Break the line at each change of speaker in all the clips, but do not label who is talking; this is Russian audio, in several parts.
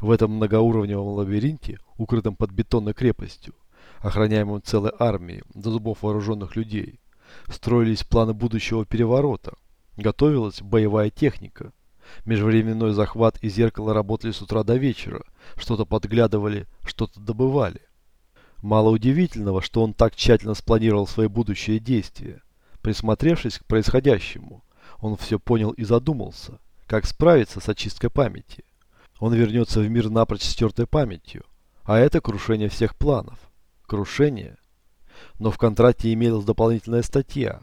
В этом многоуровневом лабиринте, укрытом под бетонной крепостью, охраняемым целой армией до зубов вооруженных людей, строились планы будущего переворота, готовилась боевая техника. Межвременной захват и зеркало работали с утра до вечера, что-то подглядывали, что-то добывали. Мало удивительного, что он так тщательно спланировал свои будущие действия. Присмотревшись к происходящему, он все понял и задумался, как справиться с очисткой памяти. Он вернется в мир напрочь стертой памятью, а это крушение всех планов. Крушение. Но в контракте имелась дополнительная статья.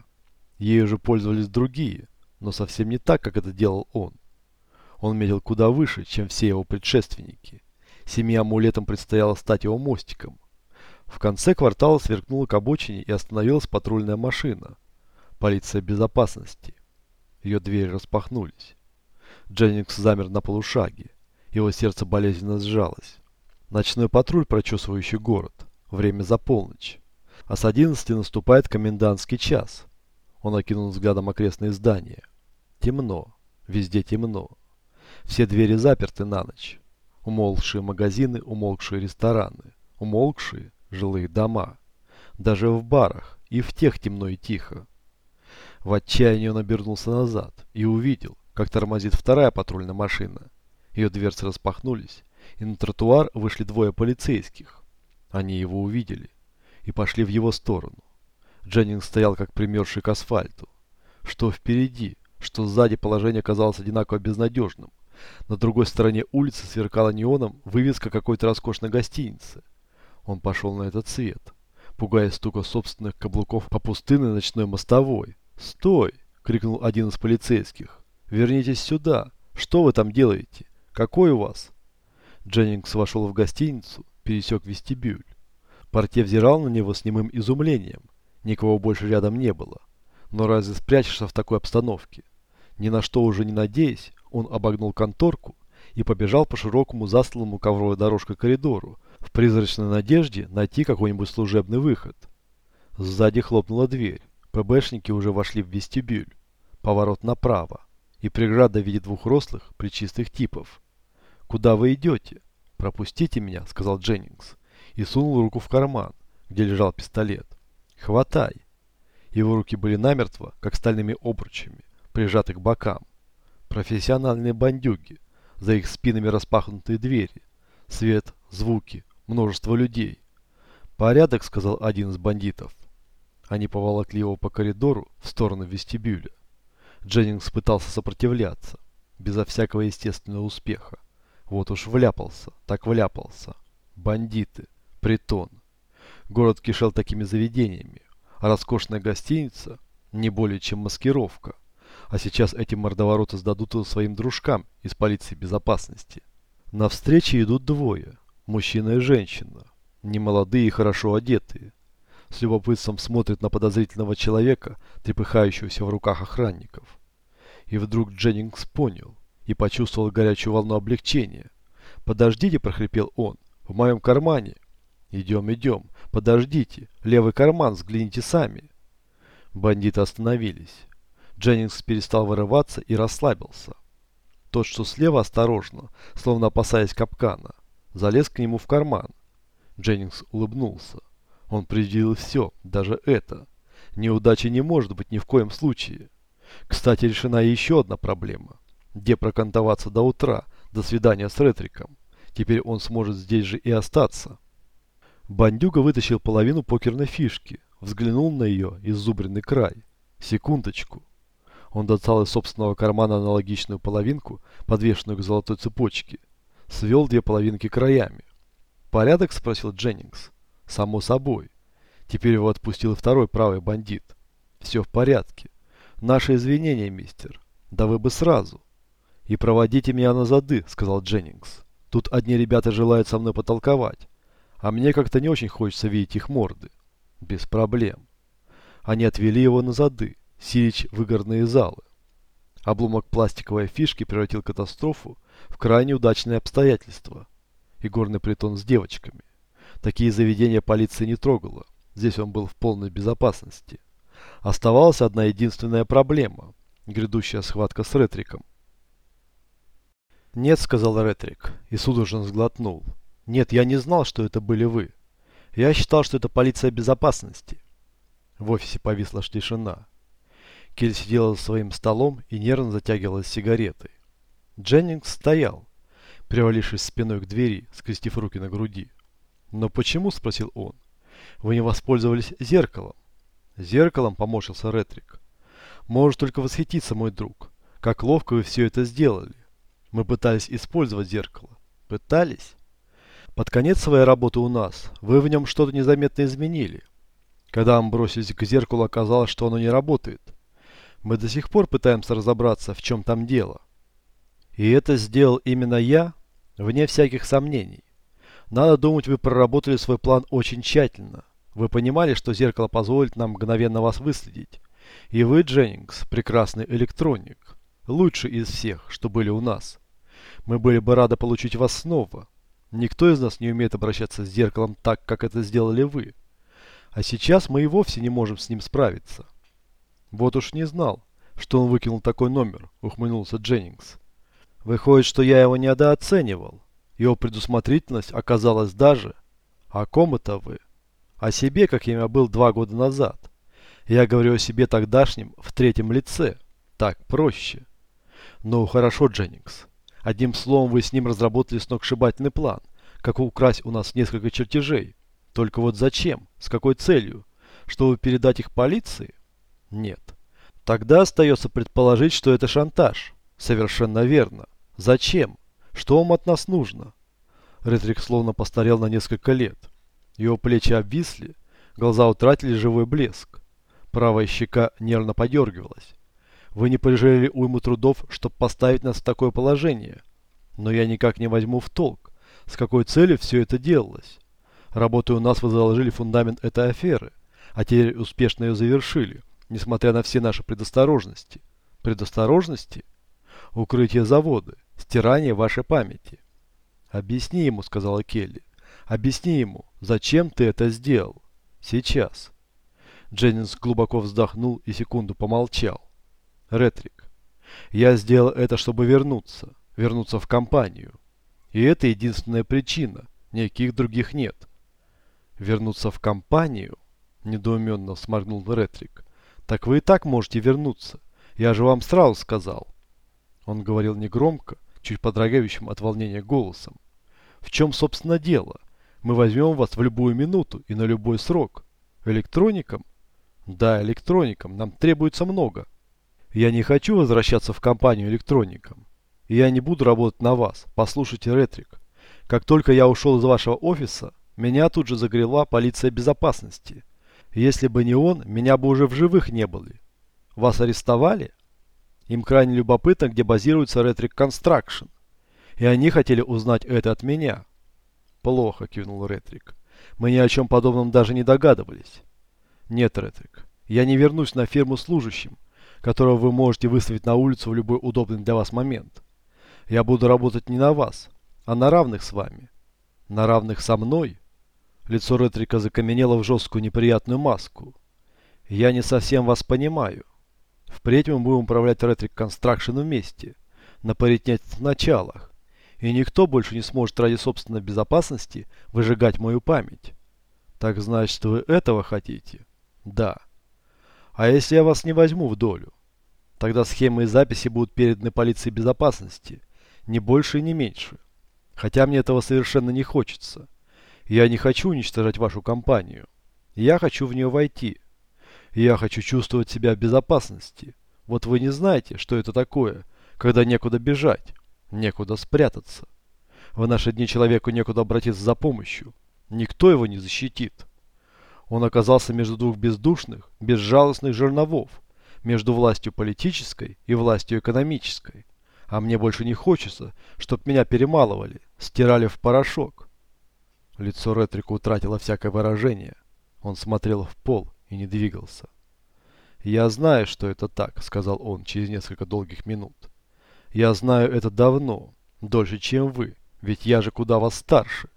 Ею же пользовались другие, но совсем не так, как это делал он. Он метил куда выше, чем все его предшественники. Семи амулетам предстояло стать его мостиком. В конце квартала сверкнула к обочине и остановилась патрульная машина. Полиция безопасности. Ее двери распахнулись. Дженнингс замер на полушаге. Его сердце болезненно сжалось. Ночной патруль, прочесывающий город. Время за полночь. А с 11 наступает комендантский час. Он окинул взглядом окрестные здания. Темно. Везде темно. Все двери заперты на ночь. Умолкшие магазины, умолкшие рестораны. Умолкшие жилые дома. Даже в барах. И в тех темно и тихо. В отчаянии он обернулся назад и увидел, как тормозит вторая патрульная машина. Ее дверцы распахнулись, и на тротуар вышли двое полицейских. Они его увидели и пошли в его сторону. Дженнингс стоял как примерзший к асфальту. Что впереди, что сзади положение казалось одинаково безнадежным. На другой стороне улицы сверкала неоном вывеска какой-то роскошной гостиницы. Он пошел на этот свет, пугая стука собственных каблуков по пустынной ночной мостовой. «Стой!» — крикнул один из полицейских. «Вернитесь сюда! Что вы там делаете? Какой у вас?» Дженнингс вошел в гостиницу, пересек вестибюль. Портье взирал на него с немым изумлением. Никого больше рядом не было. Но разве спрячешься в такой обстановке? Ни на что уже не надеясь, он обогнул конторку и побежал по широкому застланному ковровой дорожкой коридору, в призрачной надежде найти какой-нибудь служебный выход. Сзади хлопнула дверь. ПБшники уже вошли в вестибюль. Поворот направо. И преграда в виде двух рослых, причистых типов. «Куда вы идете?» «Пропустите меня», — сказал Дженнингс. И сунул руку в карман, где лежал пистолет. «Хватай!» Его руки были намертво, как стальными обручами, прижаты к бокам. Профессиональные бандюги. За их спинами распахнутые двери. Свет, звуки, множество людей. «Порядок», — сказал один из бандитов. Они поволокли его по коридору в сторону вестибюля. Дженнингс пытался сопротивляться, безо всякого естественного успеха. Вот уж вляпался, так вляпался. Бандиты, притон. Город кишел такими заведениями, а роскошная гостиница не более чем маскировка. А сейчас эти мордовороты сдадут его своим дружкам из полиции безопасности. На встрече идут двое, мужчина и женщина, немолодые и хорошо одетые с любопытством смотрит на подозрительного человека, трепыхающегося в руках охранников. И вдруг Дженнингс понял и почувствовал горячую волну облегчения. «Подождите», – прохрипел он, – «в моем кармане». «Идем, идем, подождите, левый карман, взгляните сами». Бандиты остановились. Дженнингс перестал вырываться и расслабился. Тот, что слева, осторожно, словно опасаясь капкана, залез к нему в карман. Дженнингс улыбнулся. Он предвидел все, даже это. Неудачи не может быть ни в коем случае. Кстати, решена еще одна проблема. Где прокантоваться до утра, до свидания с Ретриком. Теперь он сможет здесь же и остаться. Бандюга вытащил половину покерной фишки, взглянул на ее иззубренный край. Секундочку. Он достал из собственного кармана аналогичную половинку, подвешенную к золотой цепочке. Свел две половинки краями. «Порядок?» – спросил Дженнингс. Само собой. Теперь его отпустил второй правый бандит. Все в порядке. Наши извинения, мистер. Да вы бы сразу. И проводите меня на зады, сказал Дженнингс. Тут одни ребята желают со мной потолковать. А мне как-то не очень хочется видеть их морды. Без проблем. Они отвели его на зады, сирич в игорные залы. Обломок пластиковой фишки превратил катастрофу в крайне удачные обстоятельства. И горный притон с девочками. Такие заведения полиция не трогала. Здесь он был в полной безопасности. Оставалась одна единственная проблема – грядущая схватка с Ретриком. «Нет», — сказал Ретрик, и судорожно сглотнул. «Нет, я не знал, что это были вы. Я считал, что это полиция безопасности». В офисе повисла тишина. Келли сидела за своим столом и нервно затягивалась сигаретой. Дженнингс стоял, привалившись спиной к двери, скрестив руки на груди. «Но почему?» – спросил он. «Вы не воспользовались зеркалом?» «Зеркалом?» – поморщился Ретрик. «Можешь только восхититься, мой друг. Как ловко вы все это сделали. Мы пытались использовать зеркало. Пытались? Под конец своей работы у нас вы в нем что-то незаметно изменили. Когда мы бросились к зеркалу, оказалось, что оно не работает. Мы до сих пор пытаемся разобраться, в чем там дело. И это сделал именно я, вне всяких сомнений. Надо думать, вы проработали свой план очень тщательно. Вы понимали, что зеркало позволит нам мгновенно вас выследить. И вы, Дженнингс, прекрасный электроник. Лучший из всех, что были у нас. Мы были бы рады получить вас снова. Никто из нас не умеет обращаться с зеркалом так, как это сделали вы. А сейчас мы и вовсе не можем с ним справиться. Вот уж не знал, что он выкинул такой номер, ухмыльнулся Дженнингс. Выходит, что я его недооценивал. Его предусмотрительность оказалась даже... О ком это вы? О себе, каким я был два года назад. Я говорю о себе тогдашнем в третьем лице. Так проще. Ну, хорошо, Дженнингс. Одним словом, вы с ним разработали сногсшибательный план, как украсть у нас несколько чертежей. Только вот зачем? С какой целью? Чтобы передать их полиции? Нет. Тогда остается предположить, что это шантаж. Совершенно верно. Зачем? Что вам от нас нужно? Ретрик словно постарел на несколько лет. Его плечи обвисли, глаза утратили живой блеск. Правая щека нервно подергивалась. Вы не пожалели уйму трудов, чтобы поставить нас в такое положение. Но я никак не возьму в толк, с какой целью все это делалось. Работая у нас, вы заложили фундамент этой аферы, а теперь успешно ее завершили, несмотря на все наши предосторожности. Предосторожности? Укрытие завода, стирание вашей памяти. Объясни ему, сказала Келли. Объясни ему, зачем ты это сделал? Сейчас. Дженнинс глубоко вздохнул и секунду помолчал. Ретрик. Я сделал это, чтобы вернуться. Вернуться в компанию. И это единственная причина. Никаких других нет. Вернуться в компанию? Недоуменно сморгнул Ретрик. Так вы и так можете вернуться. Я же вам сразу сказал. Он говорил негромко, чуть подрагивающим от волнения голосом. В чем, собственно, дело? Мы возьмем вас в любую минуту и на любой срок. Электроникам? Да, электроникам. Нам требуется много. Я не хочу возвращаться в компанию электроникам. И я не буду работать на вас. Послушайте, Ретрик. Как только я ушел из вашего офиса, меня тут же загрела полиция безопасности. Если бы не он, меня бы уже в живых не было. Вас арестовали? Им крайне любопытно, где базируется Ретрик Construction. И они хотели узнать это от меня. Плохо, кивнул Ретрик. Мы ни о чем подобном даже не догадывались. Нет, Ретрик, я не вернусь на ферму служащим, которого вы можете выставить на улицу в любой удобный для вас момент. Я буду работать не на вас, а на равных с вами. На равных со мной? Лицо Ретрика закаменело в жесткую неприятную маску. Я не совсем вас понимаю. Впредь мы будем управлять Ретрик Констракшн вместе, на паритетных началах, и никто больше не сможет ради собственной безопасности выжигать мою память. Так значит, вы этого хотите? Да. А если я вас не возьму в долю? Тогда схемы и записи будут переданы полиции безопасности, не больше и не меньше. Хотя мне этого совершенно не хочется. Я не хочу уничтожать вашу компанию. Я хочу в нее войти. Я хочу чувствовать себя в безопасности. Вот вы не знаете, что это такое, когда некуда бежать, некуда спрятаться. В наши дни человеку некуда обратиться за помощью. Никто его не защитит. Он оказался между двух бездушных, безжалостных жерновов, между властью политической и властью экономической. А мне больше не хочется, чтоб меня перемалывали, стирали в порошок. Лицо Ретрика утратило всякое выражение. Он смотрел в пол и не двигался. «Я знаю, что это так», — сказал он через несколько долгих минут. «Я знаю это давно, дольше, чем вы, ведь я же куда вас старше.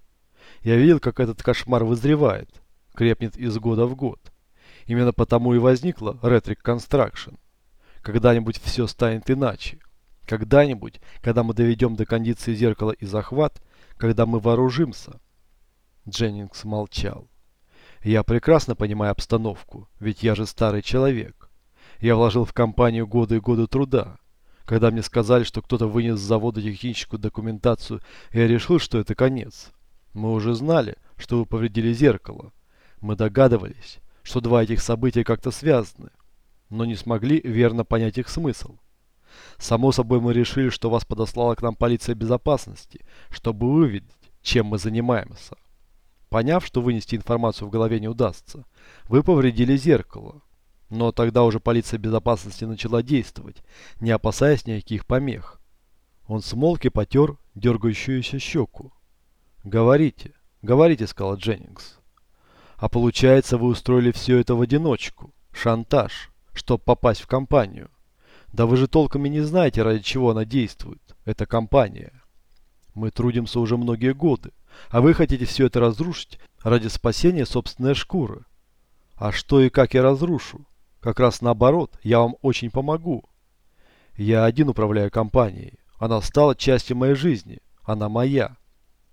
Я видел, как этот кошмар вызревает, крепнет из года в год. Именно потому и возникла Retric Construction. Когда-нибудь все станет иначе. Когда-нибудь, когда мы доведем до кондиции зеркала и захват, когда мы вооружимся. Дженнингс молчал. Я прекрасно понимаю обстановку, ведь я же старый человек. Я вложил в компанию годы и годы труда. Когда мне сказали, что кто-то вынес с завода техническую документацию, я решил, что это конец. Мы уже знали, что вы повредили зеркало. Мы догадывались, что два этих события как-то связаны, но не смогли верно понять их смысл. Само собой мы решили, что вас подослала к нам полиция безопасности, чтобы выведать, чем мы занимаемся. Поняв, что вынести информацию в голове не удастся, вы повредили зеркало. Но тогда уже полиция безопасности начала действовать, не опасаясь никаких помех. Он смолк и потер дергающуюся щеку. «Говорите, говорите», — сказал Дженнингс. «А получается, вы устроили все это в одиночку. Шантаж, чтобы попасть в компанию. Да вы же толком и не знаете, ради чего она действует. Это компания. Мы трудимся уже многие годы, а вы хотите все это разрушить ради спасения собственной шкуры. А что и как я разрушу? Как раз наоборот, я вам очень помогу. Я один управляю компанией. Она стала частью моей жизни. Она моя.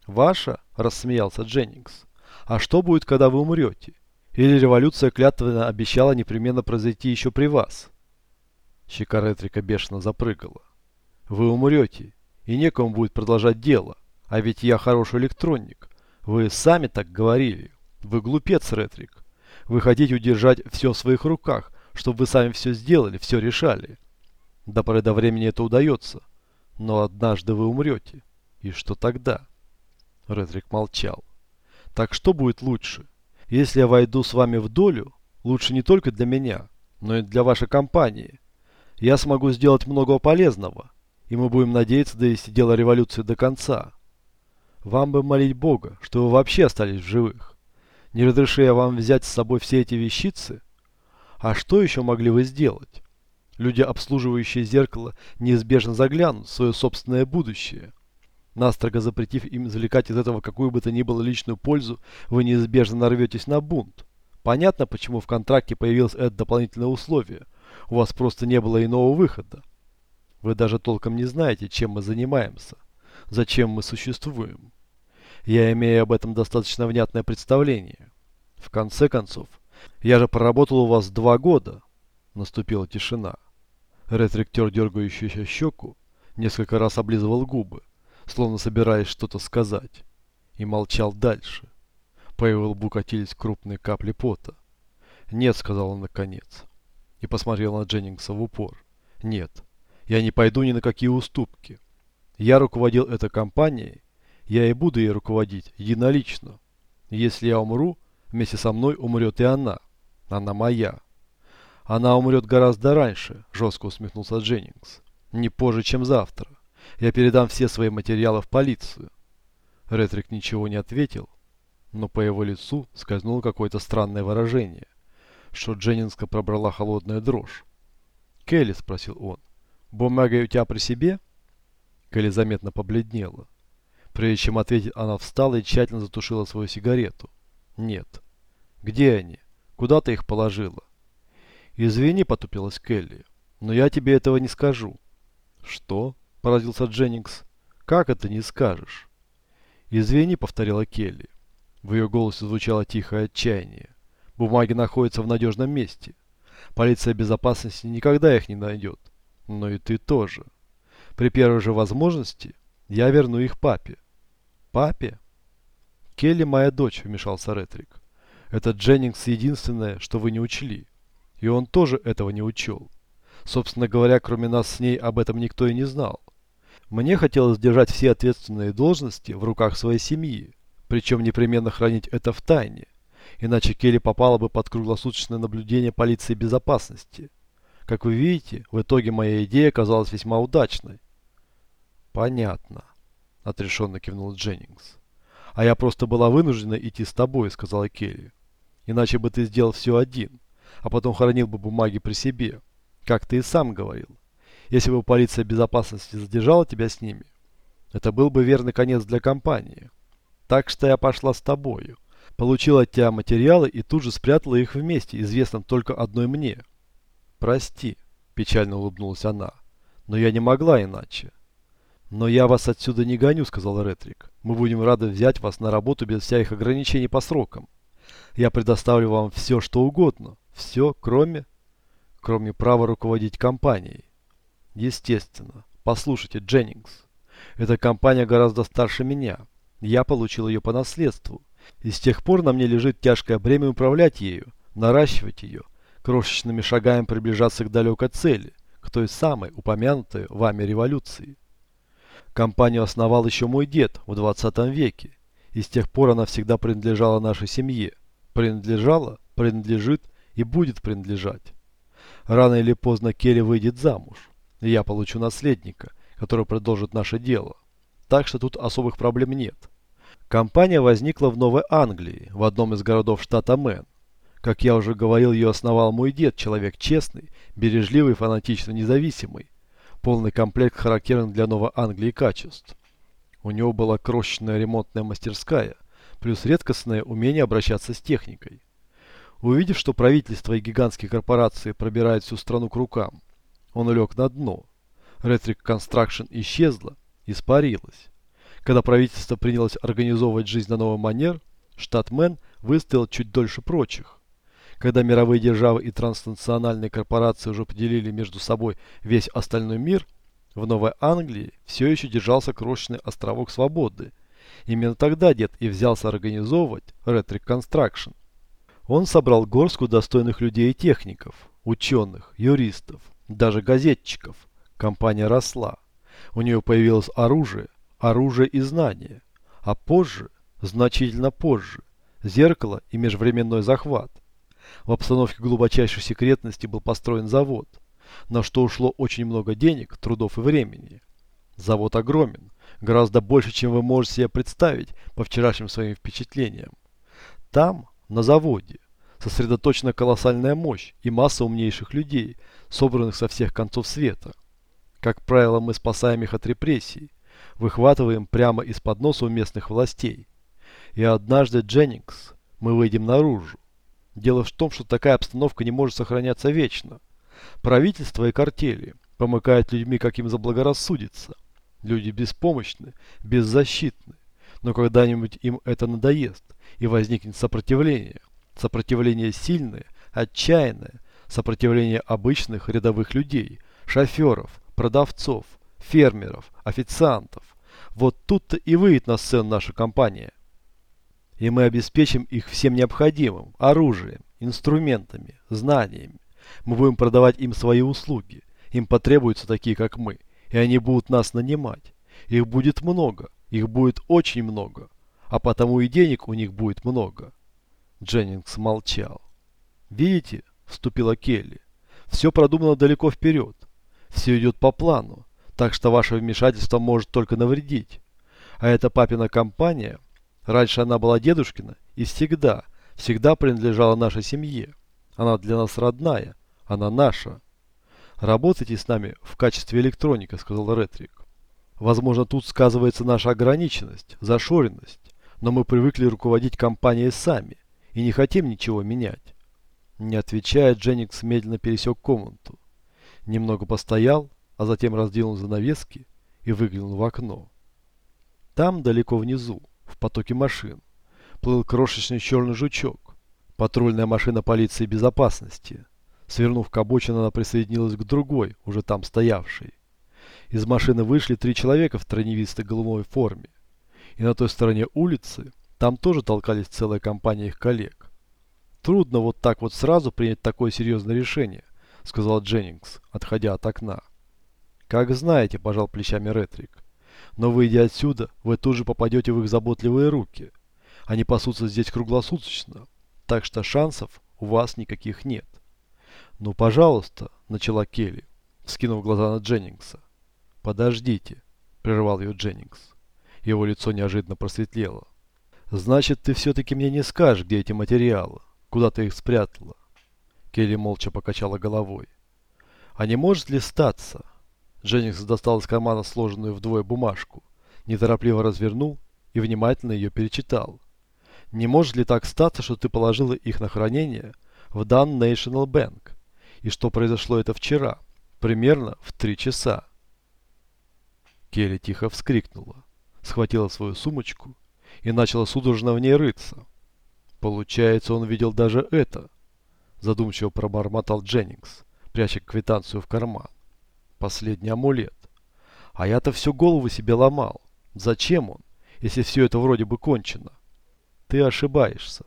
Ваша? Рассмеялся Дженнингс. А что будет, когда вы умрете? Или революция клятвенно обещала непременно произойти еще при вас? Щека Ретрика бешено запрыгала. Вы умрете, и некому будет продолжать дело. А ведь я хороший электронник. Вы сами так говорили. Вы глупец, Ретрик. Вы хотите удержать все в своих руках, чтобы вы сами все сделали, все решали. До поры до времени это удается. Но однажды вы умрете. И что тогда? Ретрик молчал. Так что будет лучше? Если я войду с вами в долю, лучше не только для меня, но и для вашей компании. Я смогу сделать много полезного, и мы будем надеяться довести дело революции до конца. Вам бы молить Бога, что вы вообще остались в живых. Не разреши я вам взять с собой все эти вещицы, а что еще могли вы сделать? Люди, обслуживающие зеркало, неизбежно заглянут в свое собственное будущее. Настрого запретив им извлекать из этого какую бы то ни было личную пользу, вы неизбежно нарветесь на бунт. Понятно, почему в контракте появилось это дополнительное условие. У вас просто не было иного выхода. Вы даже толком не знаете, чем мы занимаемся, зачем мы существуем. Я имею об этом достаточно внятное представление. В конце концов, я же проработал у вас два года. Наступила тишина. Ретректер, дергающийся щеку, несколько раз облизывал губы, словно собираясь что-то сказать, и молчал дальше. По его лбу катились крупные капли пота. «Нет», — сказал он наконец, и посмотрел на Дженнингса в упор. «Нет, я не пойду ни на какие уступки. Я руководил этой компанией, я и буду ей руководить единолично. Если я умру, вместе со мной умрет и она. Она моя. Она умрет гораздо раньше, жестко усмехнулся Дженнингс. Не позже, чем завтра. Я передам все свои материалы в полицию. Ретрик ничего не ответил, но по его лицу скользнуло какое-то странное выражение, что Дженнингска пробрала холодная дрожь. «Келли?» – спросил он. «Бумага у тебя при себе?» Келли заметно побледнела. Прежде чем ответить, она встала и тщательно затушила свою сигарету. «Нет». «Где они?» Куда ты их положила? Извини, потупилась Келли, но я тебе этого не скажу. Что? Поразился Дженнингс. Как это не скажешь? Извини, повторила Келли. В ее голосе звучало тихое отчаяние. Бумаги находятся в надежном месте. Полиция безопасности никогда их не найдет. Но и ты тоже. При первой же возможности я верну их папе. Папе? Келли моя дочь, вмешался Ретрик. Это Дженнингс единственное, что вы не учли. И он тоже этого не учел. Собственно говоря, кроме нас с ней об этом никто и не знал. Мне хотелось держать все ответственные должности в руках своей семьи, причем непременно хранить это в тайне, иначе Келли попала бы под круглосуточное наблюдение полиции безопасности. Как вы видите, в итоге моя идея оказалась весьма удачной. Понятно, отрешенно кивнул Дженнингс. А я просто была вынуждена идти с тобой, сказала Келли. Иначе бы ты сделал все один, а потом хранил бы бумаги при себе, как ты и сам говорил. Если бы полиция безопасности задержала тебя с ними, это был бы верный конец для компании. Так что я пошла с тобою, получила от тебя материалы и тут же спрятала их вместе, известным только одной мне. Прости, печально улыбнулась она, Но я не могла иначе. «Но я вас отсюда не гоню», — сказал Ретрик. «Мы будем рады взять вас на работу без всяких ограничений по срокам. Я предоставлю вам все, что угодно. Все, кроме... кроме права руководить компанией». «Естественно. Послушайте, Дженнингс. Эта компания гораздо старше меня. Я получил ее по наследству. И с тех пор на мне лежит тяжкое бремя управлять ею, наращивать ее, крошечными шагами приближаться к далекой цели, к той самой упомянутой вами революции. Компанию основал еще мой дед в 20 веке, и с тех пор она всегда принадлежала нашей семье. Принадлежала, принадлежит и будет принадлежать. Рано или поздно Келли выйдет замуж, я получу наследника, который продолжит наше дело. Так что тут особых проблем нет. Компания возникла в Новой Англии, в одном из городов штата Мэн. Как я уже говорил, ее основал мой дед, человек честный, бережливый, фанатично независимый. Полный комплект характерных для Новой Англии качеств. У него была крошечная ремонтная мастерская, плюс редкостное умение обращаться с техникой. Увидев, что правительство и гигантские корпорации пробирают всю страну к рукам, он лег на дно. Ретрик Construction исчезла, испарилась. Когда правительство принялось организовывать жизнь на новый манер, штат Мэн выстоял чуть дольше прочих. Когда мировые державы и транснациональные корпорации уже поделили между собой весь остальной мир, в Новой Англии все еще держался крошечный островок свободы. Именно тогда дед и взялся организовывать Red Reconstruction. Он собрал горстку достойных людей и техников, ученых, юристов, даже газетчиков. Компания росла. У нее появилось оружие, оружие и знания, а позже, значительно позже, зеркало и межвременной захват. В обстановке глубочайшей секретности был построен завод, на что ушло очень много денег, трудов и времени. Завод огромен, гораздо больше, чем вы можете себе представить по вчерашним своим впечатлениям. Там, на заводе, сосредоточена колоссальная мощь и масса умнейших людей, собранных со всех концов света. Как правило, мы спасаем их от репрессий, выхватываем прямо из-под носа у местных властей. И однажды, Дженнингс, мы выйдем наружу. Дело в том, что такая обстановка не может сохраняться вечно. Правительство и картели помыкают людьми, как им заблагорассудится. Люди беспомощны, беззащитны. Но когда-нибудь им это надоест, и возникнет сопротивление. Сопротивление сильное, отчаянное, сопротивление обычных рядовых людей, шоферов, продавцов, фермеров, официантов. Вот тут-то и выйдет на сцену наша компания. И мы обеспечим их всем необходимым, оружием, инструментами, знаниями. Мы будем продавать им свои услуги. Им потребуются такие, как мы. И они будут нас нанимать. Их будет много. Их будет очень много. А потому и денег у них будет много. Дженнингс молчал. «Видите?» – вступила Келли. «Все продумано далеко вперед. Все идет по плану так что ваше вмешательство может только навредить. А эта папина компания, раньше она была дедушкина и всегда, всегда принадлежала нашей семье. Она для нас родная, она наша. Работайте с нами в качестве электроника, сказал Ретрик. Возможно, тут сказывается наша ограниченность, зашоренность, но мы привыкли руководить компанией сами и не хотим ничего менять. Не отвечая, Дженникс медленно пересек комнату. Немного постоял, а затем раздвинул занавески и выглянул в окно. Там, далеко внизу, в потоке машин, плыл крошечный черный жучок. Патрульная машина полиции безопасности. Свернув к обочине, она присоединилась к другой, уже там стоявшей. Из машины вышли три человека в троневистой головной форме. И на той стороне улицы, там тоже толкались целая компания их коллег. Трудно вот так вот сразу принять такое серьезное решение, сказал Дженнингс, отходя от окна. «Как знаете», – пожал плечами Ретрик. «Но выйдя отсюда, вы тут же попадете в их заботливые руки. Они пасутся здесь круглосуточно, так что шансов у вас никаких нет». «Ну, пожалуйста», – начала Келли, скинув глаза на Дженнингса. «Подождите», – прервал ее Дженнингс. Его лицо неожиданно просветлело. «Значит, ты все-таки мне не скажешь, где эти материалы? Куда ты их спрятала?» Келли молча покачала головой. «А не может ли статься?» Дженнингс достал из кармана сложенную вдвое бумажку, неторопливо развернул и внимательно ее перечитал. «Не может ли так статься, что ты положила их на хранение в Дан National Bank, и что произошло это вчера, примерно в три часа?» Келли тихо вскрикнула, схватила свою сумочку и начала судорожно в ней рыться. Получается, он видел даже это. Задумчиво пробормотал Дженнингс, пряча квитанцию в карман. Последний амулет. А я-то всю голову себе ломал. Зачем он, если все это вроде бы кончено? Ты ошибаешься.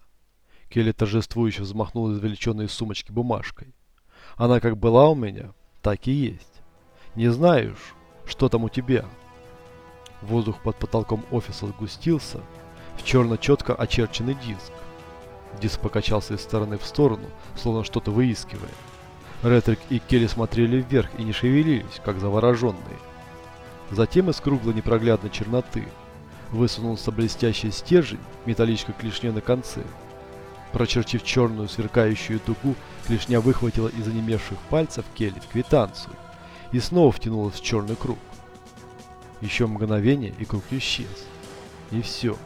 Келли торжествующе взмахнула извлеченной из сумочки бумажкой. Она как была у меня, так и есть. Не знаешь, что там у тебя? Воздух под потолком офиса сгустился в черно-четко очерченный диск. Диск покачался из стороны в сторону, словно что-то выискивая. Ретрик и Келли смотрели вверх и не шевелились, как завороженные. Затем из круглой непроглядной черноты высунулся блестящий стержень металлической клешни на конце. Прочертив черную сверкающую дугу, клешня выхватила из онемевших пальцев Келли квитанцию и снова втянулась в черный круг. Еще мгновение, и круг исчез. И все.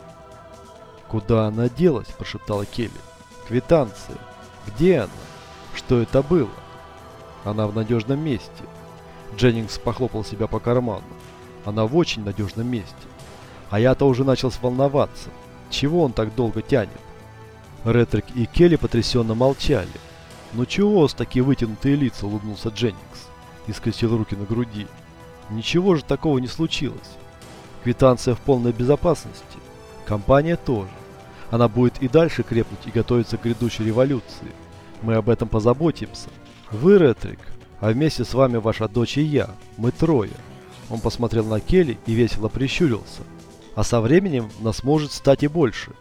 «Куда она делась?» – прошептала Келли. «Квитанция. Где она? Что это было?» «Она в надежном месте». Дженнингс похлопал себя по карману. «Она в очень надежном месте. А я-то уже начал волноваться. Чего он так долго тянет?» Ретрик и Келли потрясенно молчали. «Ну чего с такие вытянутые лица?» – улыбнулся Дженнингс и скрестил руки на груди. «Ничего же такого не случилось. Квитанция в полной безопасности. Компания тоже. Она будет и дальше крепнуть и готовиться к грядущей революции. Мы об этом позаботимся. Вы, Ретрик, а вместе с вами ваша дочь и я. Мы трое. Он посмотрел на Келли и весело прищурился. А со временем нас может стать и больше.